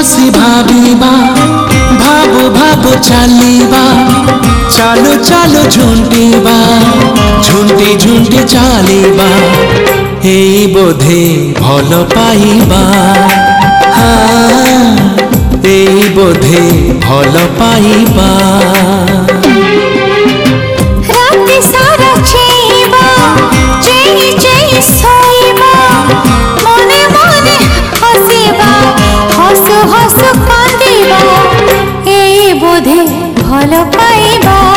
ବସି ଭାବିବା ଭାବୁ ଭାବୁ ଚାଲିବା ଚାଲୁ ଚାଲୁ ଝୁଣ୍ଟିବା ଝୁଣ୍ଟି ଝୁଣ୍ଟି ଚାଲିବା ଏଇ ବୋଧେ ଭଲ ପାଇବା ହଁ, ଏଇ ବୋଧେ ଭଲ বোধে ভালো পাইবা।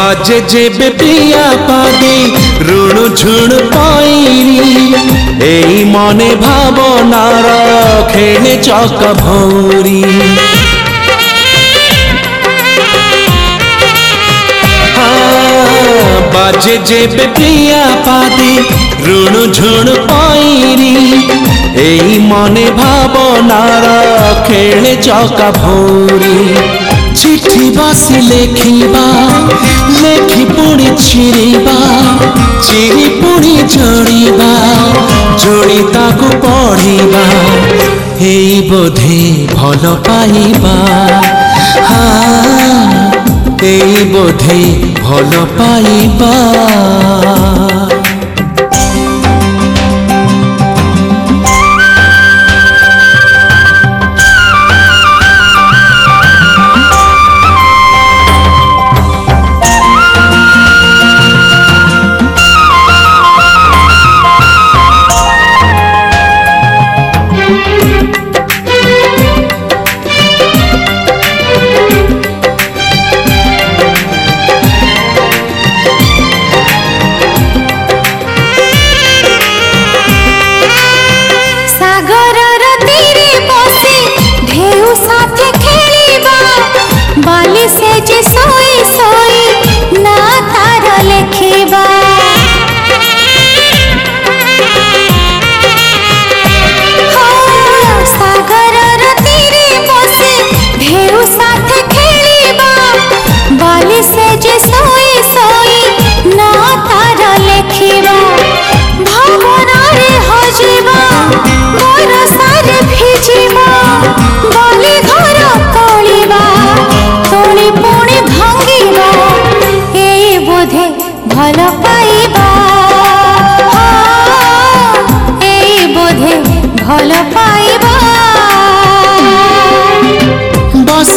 বাজে যেবে প্রিয়া পাদে ঋণ ঝুণ পাইরি এই মনে ভাবনার খেলে চক ভৌরি। বাজে যেবে প্রিয়া পাদে ঋণ ঝুণ পাইরি এই মনে ভাবনার খেলে চকা ভৌরি। চিঠি বাসি লেখিবা, লেখি পুড়ি চিড়িবা চিড়ি পুড়ি জড়িবা, জড়ি তাকু পড়িবা, এই বোধে ভালো পাইবা। এই বোধে ভালো পাইবা।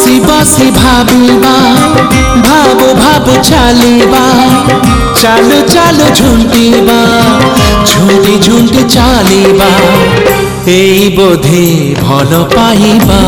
ବସି ବସି ଭାବିବା ଭାବୁ ଭାବୁ ଚାଲିବା ଚାଲୁ ଚାଲୁ ଝୁଣ୍ଟିବା ଝୁଣ୍ଟି ଝୁଣ୍ଟି ଚାଲିବା ଏଇ ବୋଧେ ଭଲ ପାଇବା